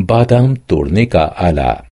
बादाम तोड़ने का आला।